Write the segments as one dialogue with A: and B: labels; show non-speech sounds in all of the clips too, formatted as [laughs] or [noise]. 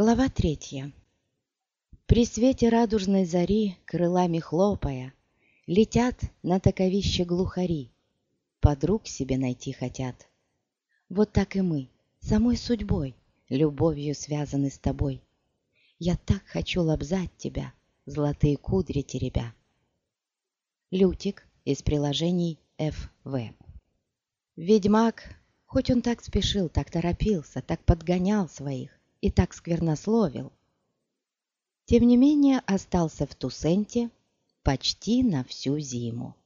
A: Глава третья. При свете радужной зари, крылами хлопая, Летят на таковище глухари, Подруг себе найти хотят. Вот так и мы, самой судьбой, Любовью связаны с тобой. Я так хочу лобзать тебя, Золотые кудри теребя. Лютик из приложений ФВ. Ведьмак, хоть он так спешил, так торопился, так подгонял своих, и так сквернословил. Тем не менее остался в Тусенте почти на всю зиму.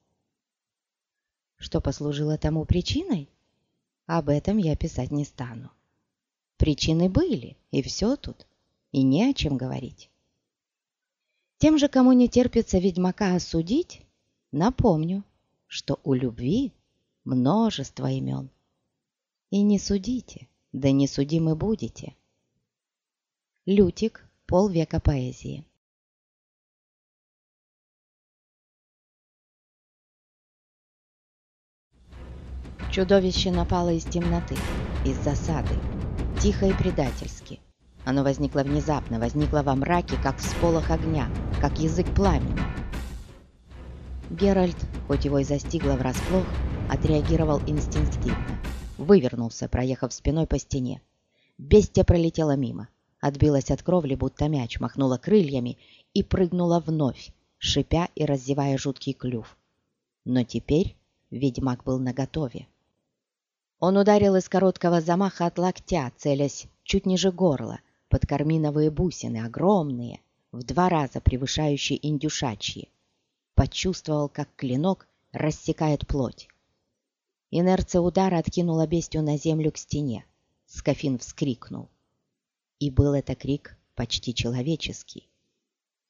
A: Что послужило тому причиной? Об этом я писать не стану. Причины были, и все тут, и не о чем говорить. Тем же, кому не терпится ведьмака осудить, напомню, что у любви множество имен. И не судите, да не судимы будете. Лютик. Полвека поэзии. Чудовище напало из темноты, из засады, тихо и предательски. Оно возникло внезапно, возникло во мраке, как всполох огня, как язык пламени. Геральт, хоть его и застигло врасплох, отреагировал инстинктивно. Вывернулся, проехав спиной по стене. Бестия пролетела мимо отбилась от кровли, будто мяч, махнула крыльями и прыгнула вновь, шипя и раздевая жуткий клюв. Но теперь ведьмак был наготове. Он ударил из короткого замаха от локтя, целясь чуть ниже горла, под карминовые бусины, огромные, в два раза превышающие индюшачьи. Почувствовал, как клинок рассекает плоть. Инерция удара откинула бестию на землю к стене. Скафин вскрикнул. И был это крик почти человеческий.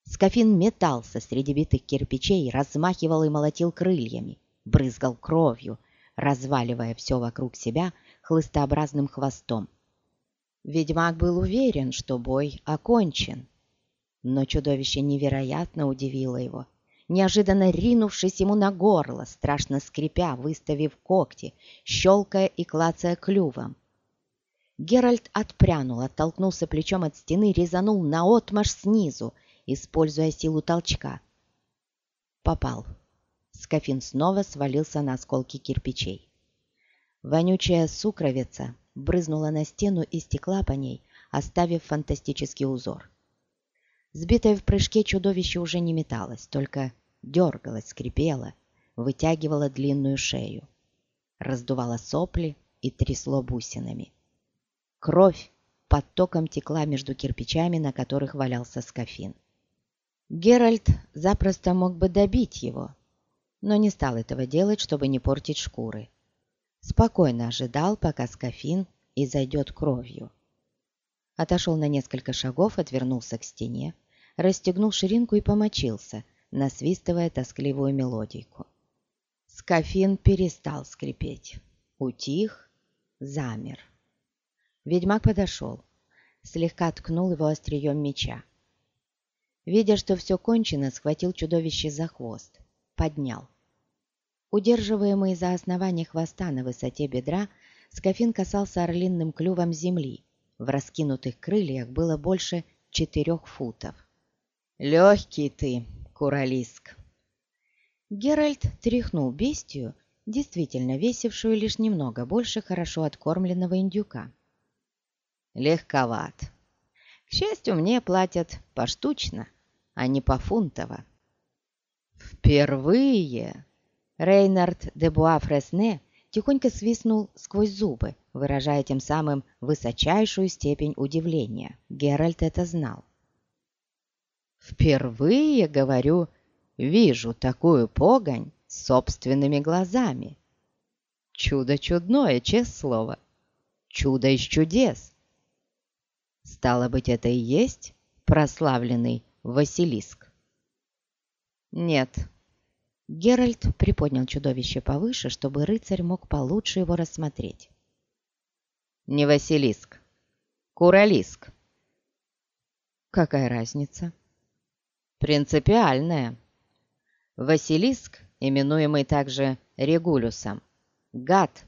A: Скафин метался среди битых кирпичей, размахивал и молотил крыльями, брызгал кровью, разваливая все вокруг себя хлыстообразным хвостом. Ведьмак был уверен, что бой окончен. Но чудовище невероятно удивило его. Неожиданно ринувшись ему на горло, страшно скрипя, выставив когти, щелкая и клацая клювом. Геральт отпрянул, оттолкнулся плечом от стены, резанул наотмашь снизу, используя силу толчка. Попал. Скафин снова свалился на осколки кирпичей. Вонючая сукровица брызнула на стену и стекла по ней, оставив фантастический узор. Сбитое в прыжке чудовище уже не металось, только дергалось, скрипело, вытягивало длинную шею, раздувало сопли и трясло бусинами. Кровь потоком текла между кирпичами, на которых валялся скафин. Геральт запросто мог бы добить его, но не стал этого делать, чтобы не портить шкуры. Спокойно ожидал, пока скафин изойдет кровью. Отошел на несколько шагов, отвернулся к стене, расстегнул ширинку и помочился, насвистывая тоскливую мелодийку. Скафин перестал скрипеть, утих, замер. Ведьмак подошел, слегка ткнул его острием меча. Видя, что все кончено, схватил чудовище за хвост, поднял. Удерживаемый за основание хвоста на высоте бедра, Скафин касался орлиным клювом земли. В раскинутых крыльях было больше четырех футов. «Легкий ты, Куралиск!» Геральт тряхнул бестию, действительно весившую лишь немного больше хорошо откормленного индюка легковат. К счастью, мне платят поштучно, а не пофунтово. Впервые Рейнард де Буа-Фресне тихонько свистнул сквозь зубы, выражая тем самым высочайшую степень удивления. Геральт это знал. «Впервые, говорю, вижу такую погонь собственными глазами. Чудо чудное, честное слово. Чудо из чудес. Стало быть, это и есть прославленный Василиск? Нет. Геральт приподнял чудовище повыше, чтобы рыцарь мог получше его рассмотреть. Не Василиск. Куралиск. Какая разница? Принципиальная. Василиск, именуемый также Регулюсом, гад,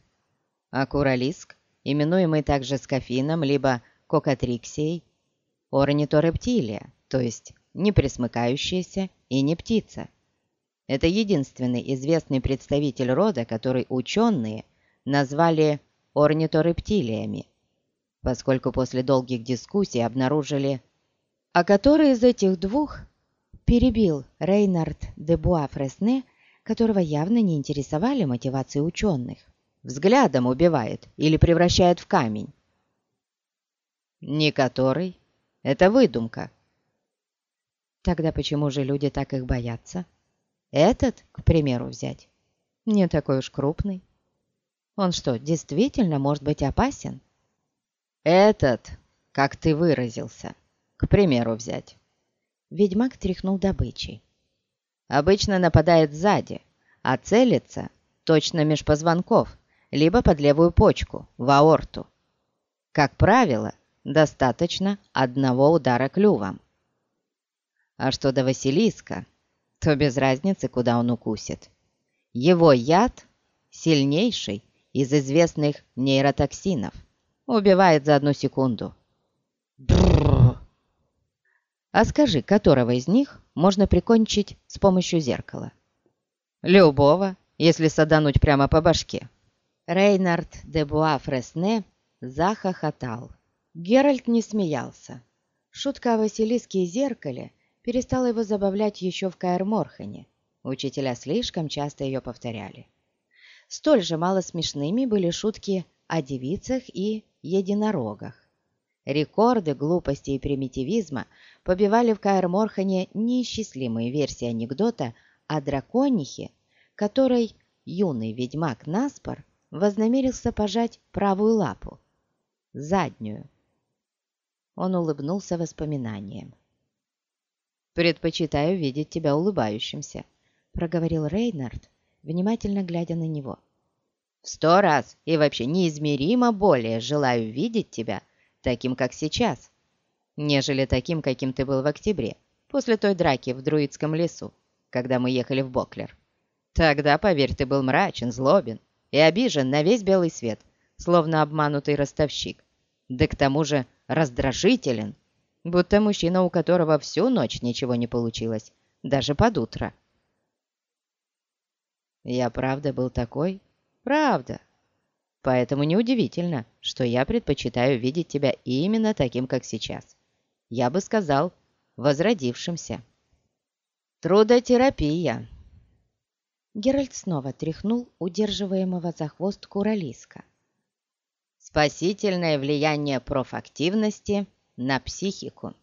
A: а Куралиск, именуемый также Скафином, либо Кокатриксией, орниторептилия, то есть не пресмыкающаяся и не птица. Это единственный известный представитель рода, который ученые назвали орниторептилиями, поскольку после долгих дискуссий обнаружили, а который из этих двух перебил Рейнард де Буа-Фресне, которого явно не интересовали мотивации ученых. Взглядом убивает или превращает в камень. Не который. Это выдумка. Тогда почему же люди так их боятся? Этот, к примеру, взять. Не такой уж крупный. Он что, действительно может быть опасен? Этот, как ты выразился, к примеру, взять. Ведьмак тряхнул добычей. Обычно нападает сзади, а целится точно меж позвонков, либо под левую почку, в аорту. Как правило, достаточно одного удара клювом. А что до Василиска, то без разницы, куда он укусит. Его яд сильнейший из известных нейротоксинов. Убивает за одну секунду. Бррр. А скажи, которого из них можно прикончить с помощью зеркала? Любого, если садануть прямо по башке. Рейнард де Буа-Фресне захохотал. Геральт не смеялся. Шутка о Василиске и зеркале перестала его забавлять еще в Каэр-Морхене. Учителя слишком часто ее повторяли. Столь же мало смешными были шутки о девицах и единорогах. Рекорды глупости и примитивизма побивали в Каэр-Морхане неисчислимые версии анекдота о драконихе, которой юный ведьмак Наспор вознамерился пожать правую лапу, заднюю. Он улыбнулся воспоминанием. «Предпочитаю видеть тебя улыбающимся», — проговорил Рейнард, внимательно глядя на него. «В сто раз и вообще неизмеримо более желаю видеть тебя таким, как сейчас, нежели таким, каким ты был в октябре, после той драки в Друидском лесу, когда мы ехали в Боклер. Тогда, поверь, ты был мрачен, злобен и обижен на весь белый свет, словно обманутый ростовщик, да к тому же раздражителен, будто мужчина, у которого всю ночь ничего не получилось, даже под утро. Я правда был такой? Правда. Поэтому неудивительно, что я предпочитаю видеть тебя именно таким, как сейчас. Я бы сказал, возродившимся. Трудотерапия. Геральт снова тряхнул удерживаемого за хвост Куралиска. Спасительное влияние профактивности на психику.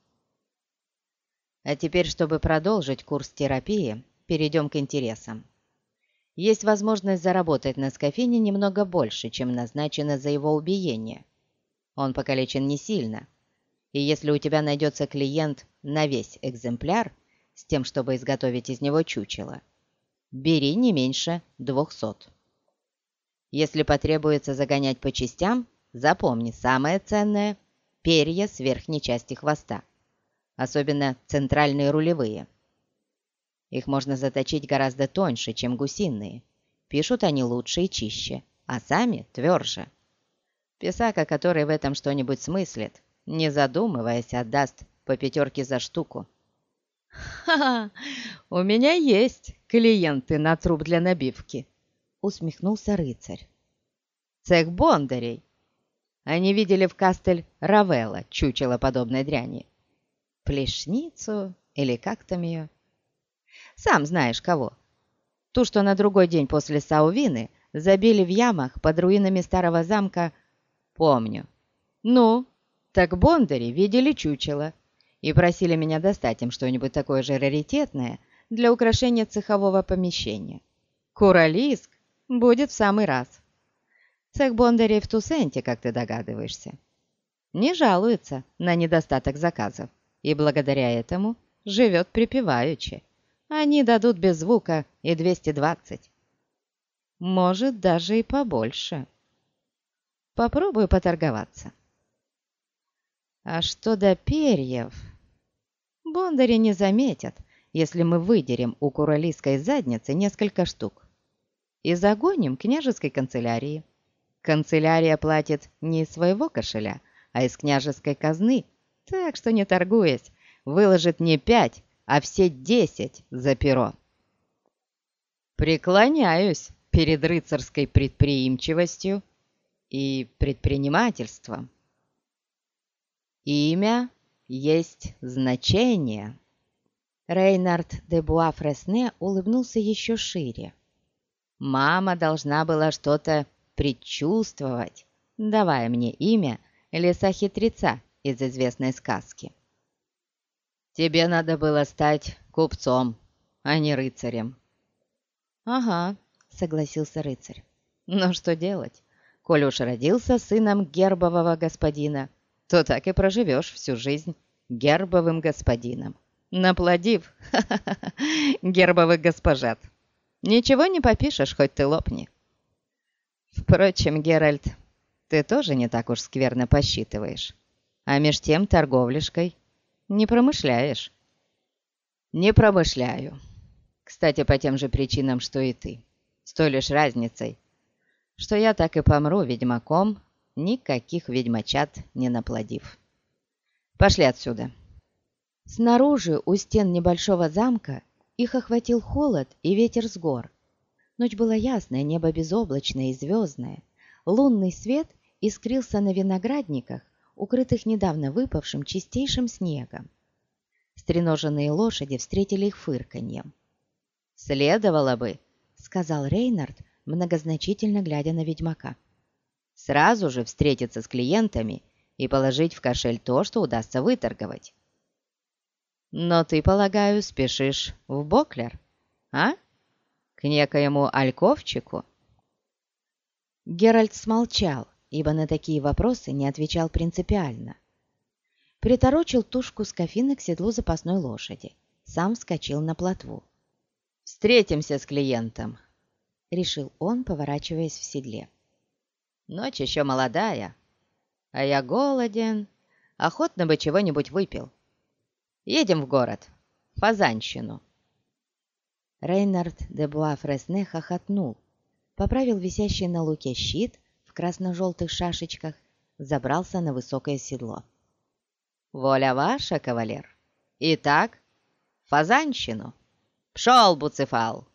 A: А теперь, чтобы продолжить курс терапии, перейдем к интересам есть возможность заработать на Скофине немного больше, чем назначено за его убиение. Он покалечен не сильно, и если у тебя найдется клиент на весь экземпляр, с тем, чтобы изготовить из него чучело, бери не меньше двухсот. Если потребуется загонять по частям, запомни, самое ценное – перья с верхней части хвоста, особенно центральные рулевые – их можно заточить гораздо тоньше, чем гусиные. Пишут они лучше и чище, а сами тверже. Писака, который в этом что-нибудь смыслит, не задумываясь, отдаст по пятерке за штуку. «Ха-ха! У меня есть клиенты на труп для набивки!» — усмехнулся рыцарь. «Цех бондарей! Они видели в Кастель Равелла чучело подобной дряни. Плешницу или как там ее?» Сам знаешь кого. Ту, что на другой день после Саувины забили в ямах под руинами старого замка, помню. Ну, так бондари видели чучело и просили меня достать им что-нибудь такое же раритетное для украшения цехового помещения. Куралиск будет в самый раз. Цех бондарей в Тусенте, как ты догадываешься. Не жалуется на недостаток заказов и благодаря этому живет припеваючи они дадут без звука и 220. Может, даже и побольше. Попробую поторговаться. А что до перьев? Бондари не заметят, если мы выдерем у куралийской задницы несколько штук и загоним княжеской канцелярии. Канцелярия платит не из своего кошеля, а из княжеской казны Так что, не торгуясь, выложит не пять, а все десять за перо. Преклоняюсь перед рыцарской предприимчивостью и предпринимательством. Имя есть значение. Рейнард де Буа-Фресне улыбнулся еще шире. Мама должна была что-то предчувствовать, давая мне имя леса-хитреца из известной сказки. Тебе надо было стать купцом, а не рыцарем. Ага, согласился рыцарь. Но что делать? Коль уж родился сыном гербового господина, то так и проживешь всю жизнь гербовым господином, наплодив [laughs] гербовых госпожат. Ничего не попишешь, хоть ты лопни. Впрочем, Геральт, ты тоже не так уж скверно посчитываешь, а меж тем торговляшкой не промышляешь. Не промышляю. Кстати, по тем же причинам, что и ты. С той лишь разницей, что я так и помру ведьмаком, никаких ведьмачат не наплодив. Пошли отсюда. Снаружи, у стен небольшого замка, их охватил холод и ветер с гор. Ночь была ясная, небо безоблачное и звездное. Лунный свет искрился на виноградниках, укрытых недавно выпавшим чистейшим снегом. Стреноженные лошади встретили их фырканьем. «Следовало бы», — сказал Рейнард, многозначительно глядя на ведьмака. «Сразу же встретиться с клиентами и положить в кошель то, что удастся выторговать. Но ты, полагаю, спешишь в Боклер, а? К некоему альковчику?» Геральт смолчал, ибо на такие вопросы не отвечал принципиально. Приторочил тушку с кофина к седлу запасной лошади, сам вскочил на плотву. «Встретимся с клиентом», — решил он, поворачиваясь в седле. «Ночь еще молодая, а я голоден, охотно бы чего-нибудь выпил. Едем в город, Фазанщину». Рейнард де Буа-Фресне хохотнул, поправил висящий на луке щит в красно-желтых шашечках, забрался на высокое седло. «Воля ваша, кавалер! Итак, Фазанщину! Пшел, Буцефал!»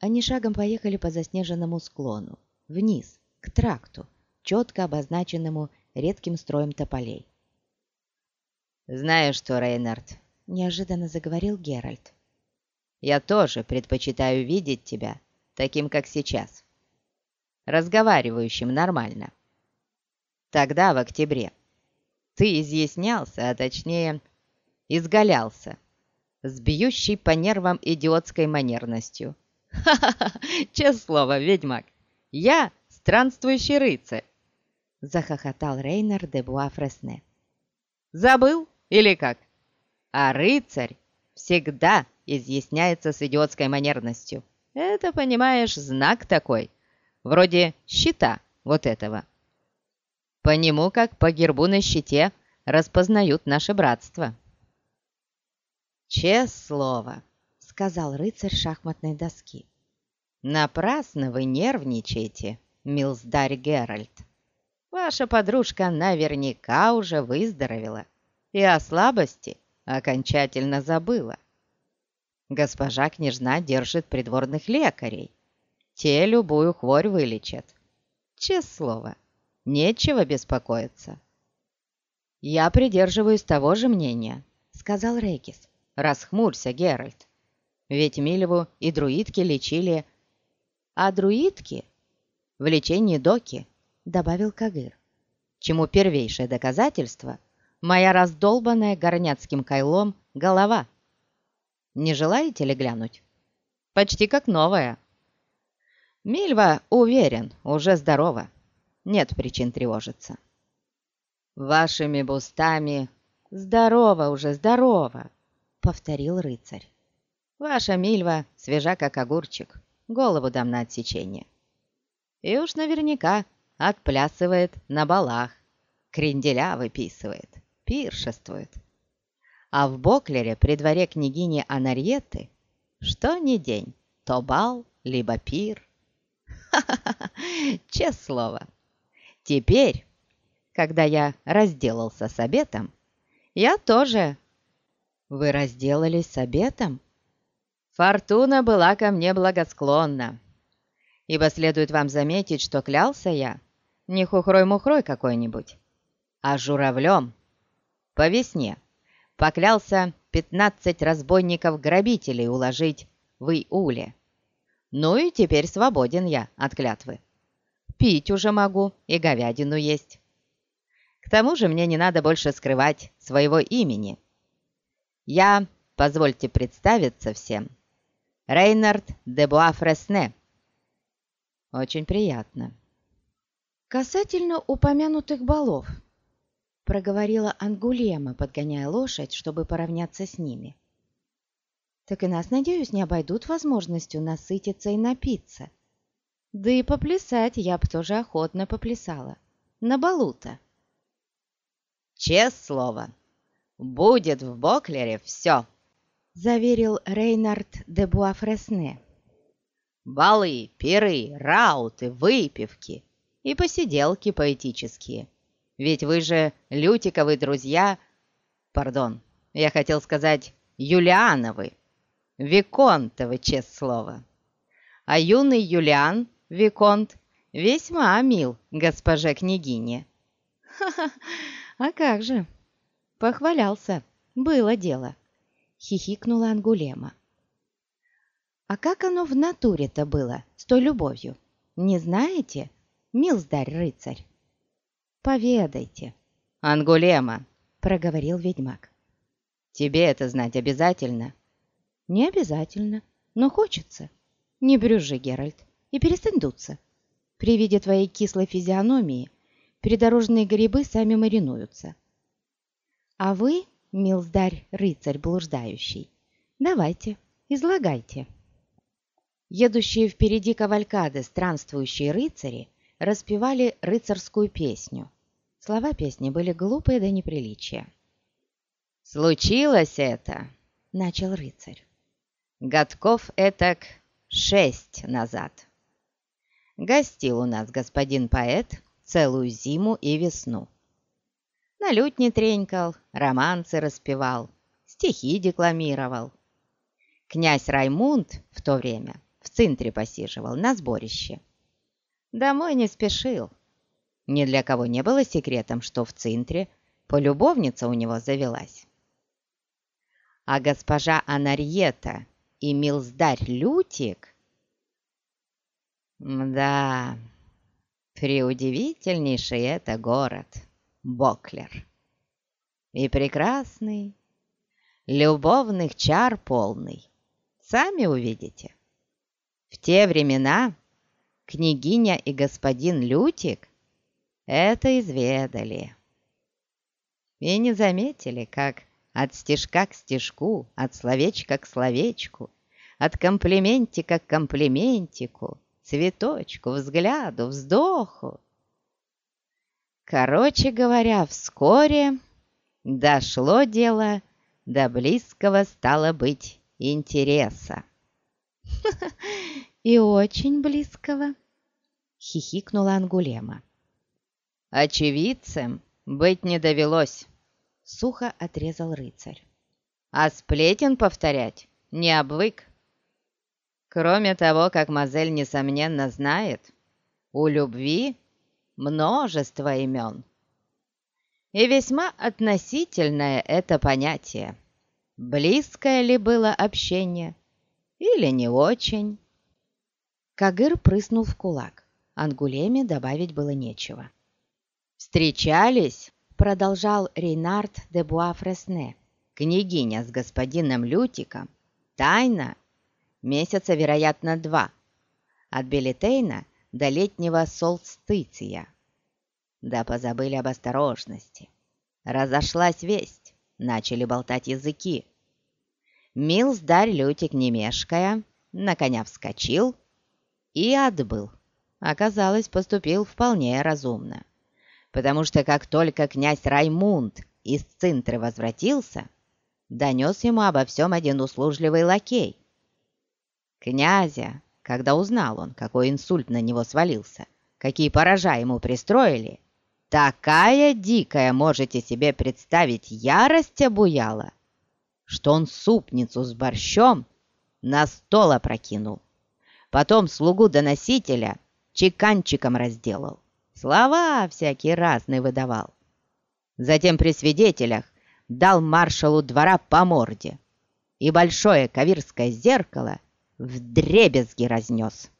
A: Они шагом поехали по заснеженному склону, вниз, к тракту, четко обозначенному редким строем тополей. «Знаешь что, Рейнард?» – неожиданно заговорил Геральт. «Я тоже предпочитаю видеть тебя таким, как сейчас, разговаривающим нормально. Тогда, в октябре, ты изъяснялся, а точнее, изгалялся, с бьющей по нервам идиотской манерностью, «Ха-ха-ха! Честное слово, ведьмак! Я странствующий рыцарь!» Захохотал Рейнер де Буафресне. «Забыл или как? А рыцарь всегда изъясняется с идиотской манерностью. Это, понимаешь, знак такой, вроде щита вот этого. По нему, как по гербу на щите, распознают наше братство». «Честное слово!» сказал рыцарь шахматной доски. «Напрасно вы нервничаете, милздарь Геральт. Ваша подружка наверняка уже выздоровела и о слабости окончательно забыла. Госпожа княжна держит придворных лекарей. Те любую хворь вылечат. Честное слово, нечего беспокоиться». «Я придерживаюсь того же мнения», — сказал Регис. «Расхмурься, Геральт. Ведь Милеву и друидки лечили... А друидки в лечении Доки, добавил Кагыр. Чему первейшее доказательство — моя раздолбанная горняцким кайлом голова. Не желаете ли глянуть? Почти как новая. Мильва, уверен, уже здорова. Нет причин тревожиться. Вашими бустами здорово уже, здорово, повторил рыцарь. Ваша Мильва свежа, как огурчик. Голову дам на отсечение. И уж наверняка отплясывает на балах. Кренделя выписывает, пиршествует. А в Боклере при дворе княгини Анарьеты что ни день, то бал, либо пир. Ха-ха-ха, [laughs] честное слово. Теперь когда я разделался с обетом, я тоже...» «Вы разделались с обетом?» «Фортуна была ко мне благосклонна, ибо следует вам заметить, что клялся я не хухрой-мухрой какой-нибудь, а журавлем по весне поклялся пятнадцать разбойников-грабителей уложить в Иуле. Ну и теперь свободен я от клятвы. Пить уже могу и говядину есть. К тому же мне не надо больше скрывать своего имени. Я, позвольте представиться всем, Рейнард де Буафресне. Очень приятно. Касательно упомянутых балов, проговорила Ангулема, подгоняя лошадь, чтобы поравняться с ними. Так и нас, надеюсь, не обойдут возможностью насытиться и напиться. Да и поплясать я б тоже охотно поплясала. На балу-то. Честное слово, будет в Боклере все, заверил Рейнард де Буафресне. Балы, пиры, рауты, выпивки и посиделки поэтические. Ведь вы же Лютиковы друзья... Пардон, я хотел сказать Юлиановы, Виконтовы, честное слово. А юный Юлиан, Виконт, весьма мил госпоже княгине. Ха-ха, а как же? Похвалялся, было дело. Хихикнула Ангулема. А как оно в натуре-то было, с той любовью? Не знаете, милздарь рыцарь? Поведайте. Ангулема, проговорил ведьмак. Тебе это знать обязательно? Не обязательно, но хочется. Не брюжи, Геральт, и перестань дуться. При виде твоей кислой физиономии придорожные грибы сами маринуются. А вы, милздарь, рыцарь блуждающий, давайте, излагайте. Едущие впереди кавалькады странствующие рыцари распевали рыцарскую песню. Слова песни были глупые до неприличия. «Случилось это!» — начал рыцарь. «Годков этак шесть назад. Гостил у нас господин поэт целую зиму и весну. На лютне тренькал, романсы распевал, стихи декламировал. Князь Раймунд в то время в центре посиживал на сборище. Домой не спешил. Ни для кого не было секретом, что в центре полюбовница у него завелась. А госпожа Анарьета и милздарь Лютик... Да, Преудивительнейший это город, Боклер. И прекрасный, любовных чар полный. Сами увидите. В те времена княгиня и господин Лютик это изведали. И не заметили, как от стежка к стежку, от словечка к словечку, от комплиментика к комплиментику цветочку, взгляду, вздоху. Короче говоря, вскоре дошло дело до близкого стало быть интереса. [laughs] «И очень близкого», — хихикнула Ангулема. «Очевидцем быть не довелось», — сухо отрезал рыцарь. «А сплетен повторять не обвык». Кроме того, как Мазель, несомненно, знает, у любви множество имен. И весьма относительное это понятие. Близкое ли было общение или не очень? Кагыр прыснул в кулак. Ангулеме добавить было нечего. «Встречались?» — продолжал Рейнард де Буафресне. «Княгиня с господином Лютиком тайно месяца, вероятно, два, от Белитейна до летнего солстыция. Да позабыли об осторожности. Разошлась весть, начали болтать языки. Милздарь Лютик, не мешкая, на коня вскочил и отбыл. Оказалось, поступил вполне разумно, потому что как только князь Раймунд из Цинтры возвратился, донес ему обо всем один услужливый лакей, Князя, когда узнал он, какой инсульт на него свалился, какие поража ему пристроили, такая дикая, можете себе представить, ярость обуяла, что он супницу с борщом на стол опрокинул. Потом слугу-доносителя чеканчиком разделал. Слова всякие разные выдавал. Затем при свидетелях дал маршалу двора по морде и большое кавирское зеркало в дребезги разнес.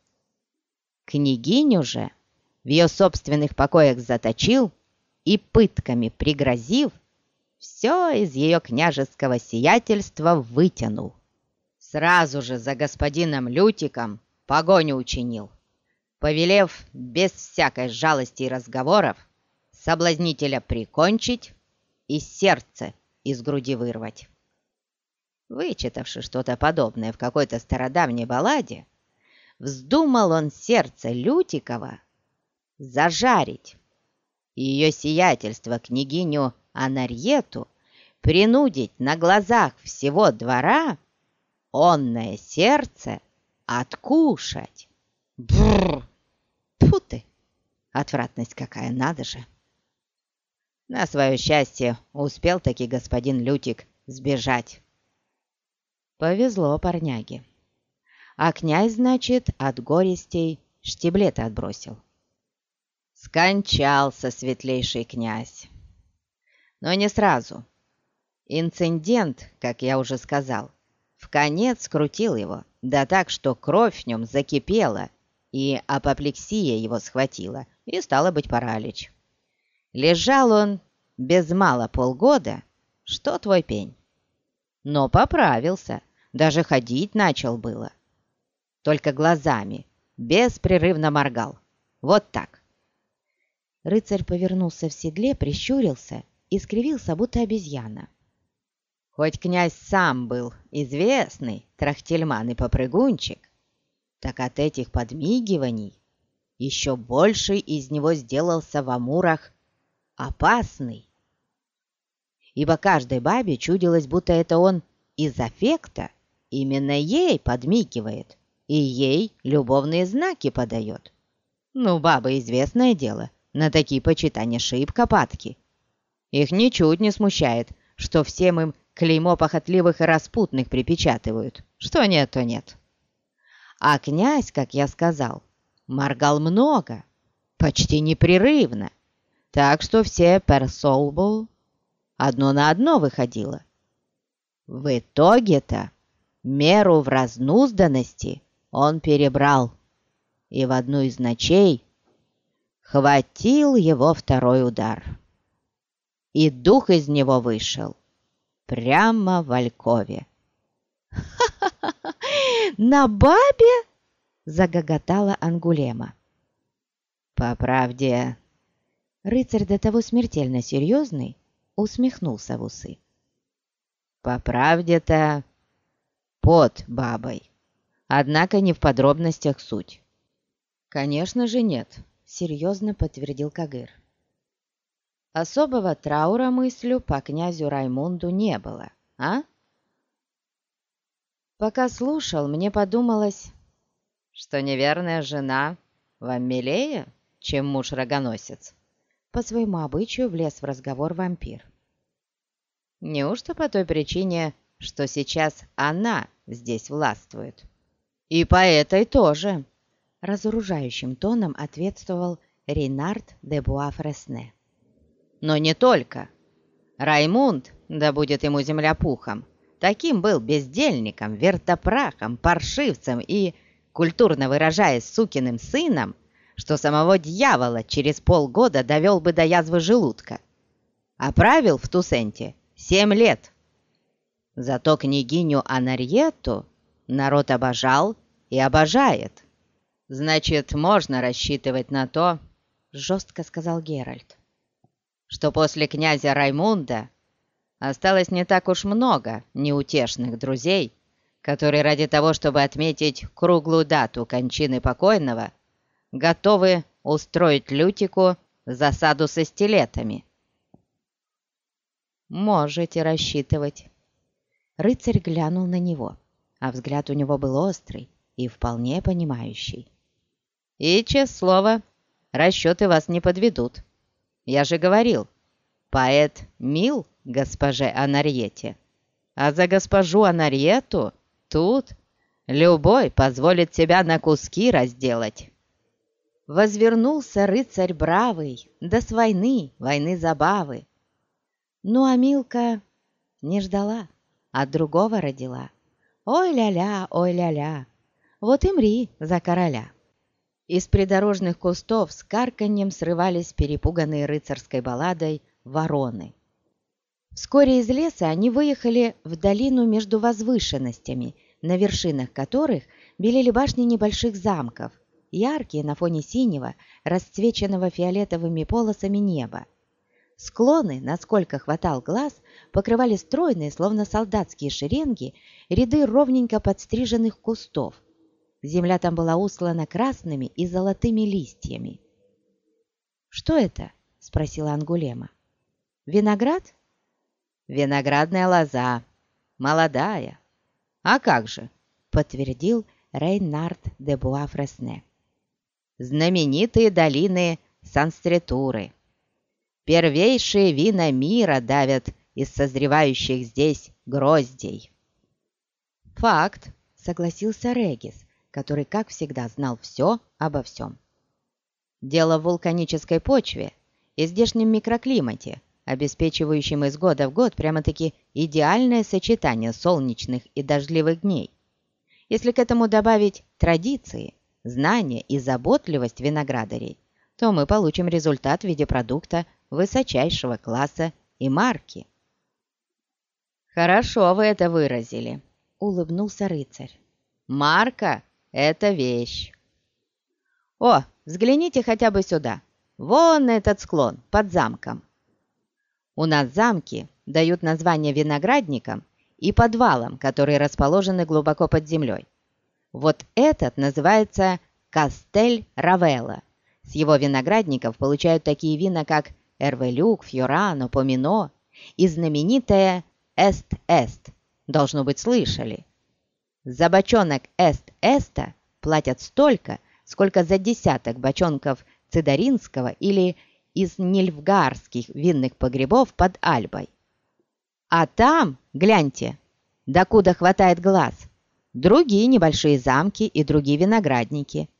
A: Княгиню же в ее собственных покоях заточил и пытками пригрозив, все из ее княжеского сиятельства вытянул. Сразу же за господином Лютиком погоню учинил, повелев без всякой жалости и разговоров соблазнителя прикончить и сердце из груди вырвать. Вычитавши что-то подобное в какой-то стародавней балладе, вздумал он сердце Лютикова зажарить, и ее сиятельство княгиню Анарьету принудить на глазах всего двора онное сердце откушать. Бррр! Тьфу ты! Отвратность какая, надо же! На свое счастье успел таки господин Лютик сбежать. Повезло парняге. А князь, значит, от горестей штиблеты отбросил. Скончался светлейший князь. Но не сразу. Инцидент, как я уже сказал, в конец скрутил его, да так, что кровь в нем закипела, и апоплексия его схватила, и стало быть паралич. Лежал он без мало полгода, что твой пень. Но поправился, даже ходить начал было. Только глазами, беспрерывно моргал. Вот так. Рыцарь повернулся в седле, прищурился и скривился, будто обезьяна. Хоть князь сам был известный трахтельман и попрыгунчик, так от этих подмигиваний еще больше из него сделался в амурах опасный. Ибо каждой бабе чудилось, будто это он из аффекта именно ей подмигивает и ей любовные знаки подает. Ну, баба, известное дело, на такие почитания шибко падки. Их ничуть не смущает, что всем им клеймо похотливых и распутных припечатывают. Что нет, то нет. А князь, как я сказал, моргал много, почти непрерывно, так что все персолбу одно на одно выходило. В итоге-то меру в разнузданности он перебрал, и в одну из ночей хватил его второй удар. И дух из него вышел прямо в Алькове. «Ха-ха-ха! На бабе?» — загоготала Ангулема. «По правде...» Рыцарь до того смертельно серьезный усмехнулся в усы. «По правде-то под бабой, однако не в подробностях суть». «Конечно же нет», — серьезно подтвердил Кагыр. Особого траура мыслю по князю Раймунду не было, а? Пока слушал, мне подумалось, что неверная жена вам милее, чем муж-рогоносец. По своему обычаю влез в разговор вампир. Неужто по той причине, что сейчас она здесь властвует? И по этой тоже, разоружающим тоном ответствовал Рейнард де Буафресне. Но не только. Раймунд, да будет ему земля пухом, таким был бездельником, вертопрахом, паршивцем и, культурно выражаясь, сукиным сыном, что самого дьявола через полгода довел бы до язвы желудка. А правил в Тусенте семь лет. Зато княгиню Анарьету народ обожал и обожает. «Значит, можно рассчитывать на то», — жестко сказал Геральт, что после князя Раймунда осталось не так уж много неутешных друзей, которые ради того, чтобы отметить круглую дату кончины покойного, готовы устроить Лютику засаду со стилетами. «Можете рассчитывать». Рыцарь глянул на него, а взгляд у него был острый и вполне понимающий. «И, честное слово, расчеты вас не подведут. Я же говорил, поэт мил госпоже Анарьете, а за госпожу Анарьету тут любой позволит тебя на куски разделать». Возвернулся рыцарь бравый, да с войны, войны забавы. Ну а Милка не ждала, от другого родила. Ой-ля-ля, ой-ля-ля, вот и мри за короля. Из придорожных кустов с карканьем срывались перепуганные рыцарской балладой вороны. Вскоре из леса они выехали в долину между возвышенностями, на вершинах которых белели башни небольших замков, яркие на фоне синего, расцвеченного фиолетовыми полосами неба. Склоны, насколько хватал глаз, покрывали стройные, словно солдатские шеренги, ряды ровненько подстриженных кустов, Земля там была услана красными и золотыми листьями. «Что это?» — спросила Ангулема. «Виноград?» «Виноградная лоза. Молодая. А как же?» — подтвердил Рейнард де Буафресне. «Знаменитые долины Санстретуры. Первейшие вина мира давят из созревающих здесь гроздей». «Факт», — согласился Регис который, как всегда, знал все обо всем. Дело в вулканической почве и здешнем микроклимате, обеспечивающем из года в год прямо-таки идеальное сочетание солнечных и дождливых дней. Если к этому добавить традиции, знания и заботливость виноградарей, то мы получим результат в виде продукта высочайшего класса и марки. «Хорошо вы это выразили», — улыбнулся рыцарь. «Марка это вещь. О, взгляните хотя бы сюда. Вон этот склон, под замком. У нас замки дают название виноградникам и подвалам, которые расположены глубоко под землей. Вот этот называется Кастель Равелла. С его виноградников получают такие вина, как Эрвелюк, Фьорано, Помино и знаменитая Эст-Эст. Должно быть, слышали. За бочонок Эст-Эста платят столько, сколько за десяток бочонков Цидаринского или из нильфгарских винных погребов под Альбой. А там, гляньте, докуда хватает глаз, другие небольшие замки и другие виноградники.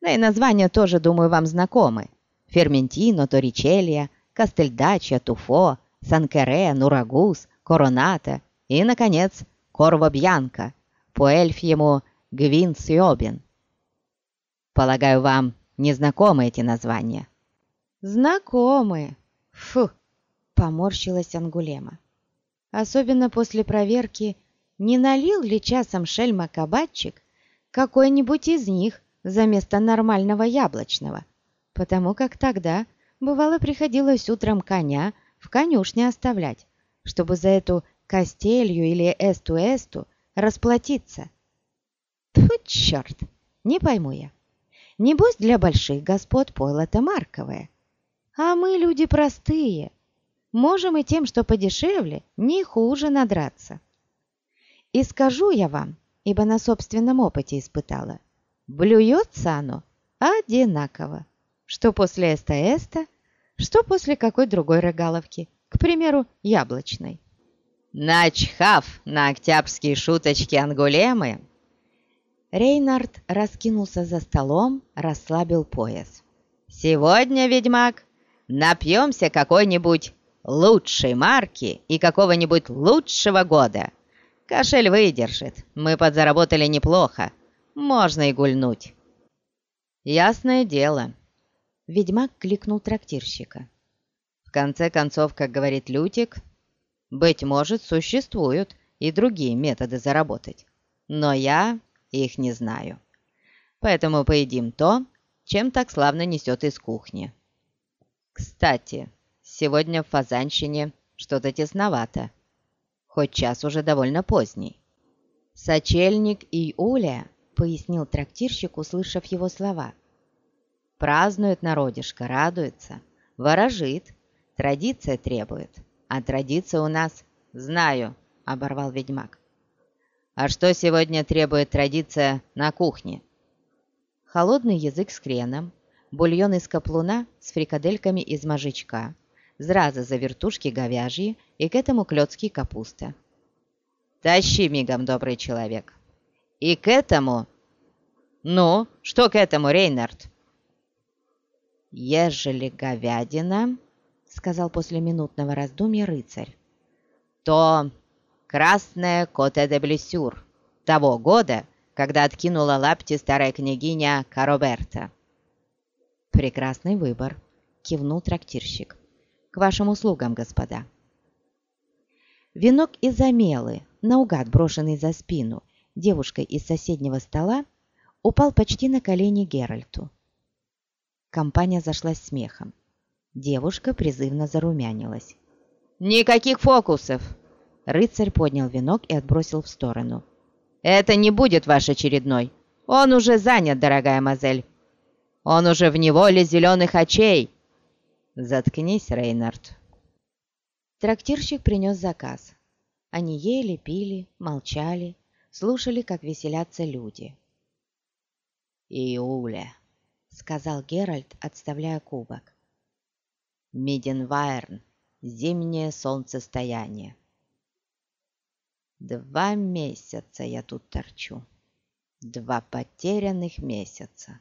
A: Да и названия тоже, думаю, вам знакомы. Ферментино, Торричелья, Кастельдача, Туфо, Санкере, Нурагус, Короната и, наконец, Корво-Бьянка – по эльфьему Гвин Сьобин. Полагаю, вам не знакомы эти названия?» «Знакомы. Фу!» — поморщилась Ангулема. «Особенно после проверки, не налил ли часом шельма-кабачик какой-нибудь из них за место нормального яблочного, потому как тогда, бывало, приходилось утром коня в конюшне оставлять, чтобы за эту костелью или эсту-эсту расплатиться. Тьфу, черт, не пойму я. Небось, для больших господ пойло-то марковое. А мы люди простые. Можем и тем, что подешевле, не хуже надраться. И скажу я вам, ибо на собственном опыте испытала, блюется оно одинаково, что после Эст-Эста, что после какой другой рыгаловки, к примеру, яблочной. Начхав на октябрьские шуточки Ангулемы, Рейнарт раскинулся за столом, расслабил пояс. «Сегодня, ведьмак, напьемся какой-нибудь лучшей марки и какого-нибудь лучшего года. Кошель выдержит, мы подзаработали неплохо, можно и гульнуть». «Ясное дело», — ведьмак кликнул трактирщика. «В конце концов, как говорит Лютик, быть может, существуют и другие методы заработать, но я их не знаю. Поэтому поедим то, чем так славно несет из кухни. Кстати, сегодня в Фазанщине что-то тесновато, хоть час уже довольно поздний. «Сочельник и Уля», — пояснил трактирщик, услышав его слова. «Празднует народишко, радуется, ворожит, традиция требует. А традиция у нас знаю, оборвал ведьмак. А что сегодня требует традиция на кухне? Холодный язык с хреном, бульон из каплуна с фрикадельками из мозжечка, зразы за вертушки говяжьи и к этому клёцкий капуста. «Тащи мигом, добрый человек!» «И к этому...» «Ну, что к этому, Рейнард?» «Ежели говядина, — сказал после минутного раздумья рыцарь, — то красная коте де блесюр того года, когда откинула лапти старая княгиня Кароберта». «Прекрасный выбор», — кивнул трактирщик. «К вашим услугам, господа». Венок из амелы, наугад брошенный за спину девушкой из соседнего стола, упал почти на колени Геральту. Компания зашлась смехом. Девушка призывно зарумянилась. «Никаких фокусов!» Рыцарь поднял венок и отбросил в сторону. «Это не будет ваш очередной. Он уже занят, дорогая мазель. Он уже в неволе зеленых очей!» «Заткнись, Рейнард!» Трактирщик принес заказ. Они ели, пили, молчали, слушали, как веселятся люди. «Иуля», — сказал Геральт, отставляя кубок. «Миденвайрн, зимнее солнцестояние. Два месяца я тут торчу. Два потерянных месяца.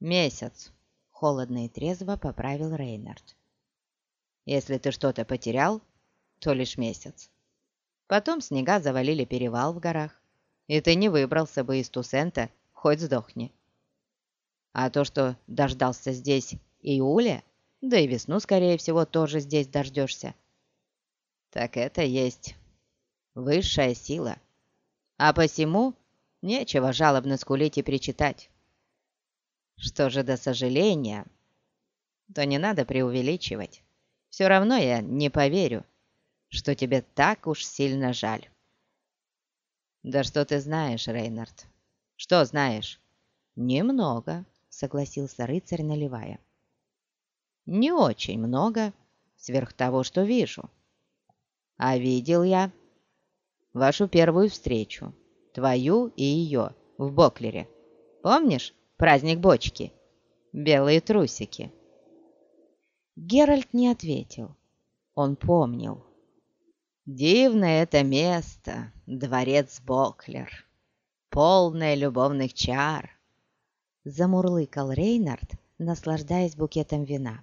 A: «Месяц», — холодно и трезво поправил Рейнард. «Если ты что-то потерял, то лишь месяц. Потом снега завалили перевал в горах, и ты не выбрался бы из Тусента, хоть сдохни. А то, что дождался здесь июля, да и весну, скорее всего, тоже здесь дождешься, так это есть высшая сила. А посему нечего жалобно скулить и причитать. Что же до сожаления, то не надо преувеличивать. Все равно я не поверю, что тебе так уж сильно жаль. Да что ты знаешь, Рейнард? Что знаешь? Немного, согласился рыцарь, наливая. Не очень много, сверх того, что вижу. А видел я вашу первую встречу, твою и ее, в Боклере. Помнишь? Праздник бочки. Белые трусики. Геральт не ответил. Он помнил. Дивное это место, дворец Боклер. Полное любовных чар. Замурлыкал Рейнард, наслаждаясь букетом вина.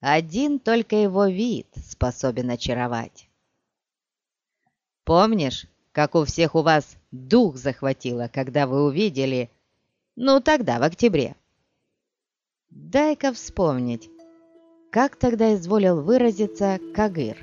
A: Один только его вид способен очаровать. Помнишь, как у всех у вас дух захватило, когда вы увидели ну, тогда, в октябре. Дай-ка вспомнить, как тогда изволил выразиться Кагыр.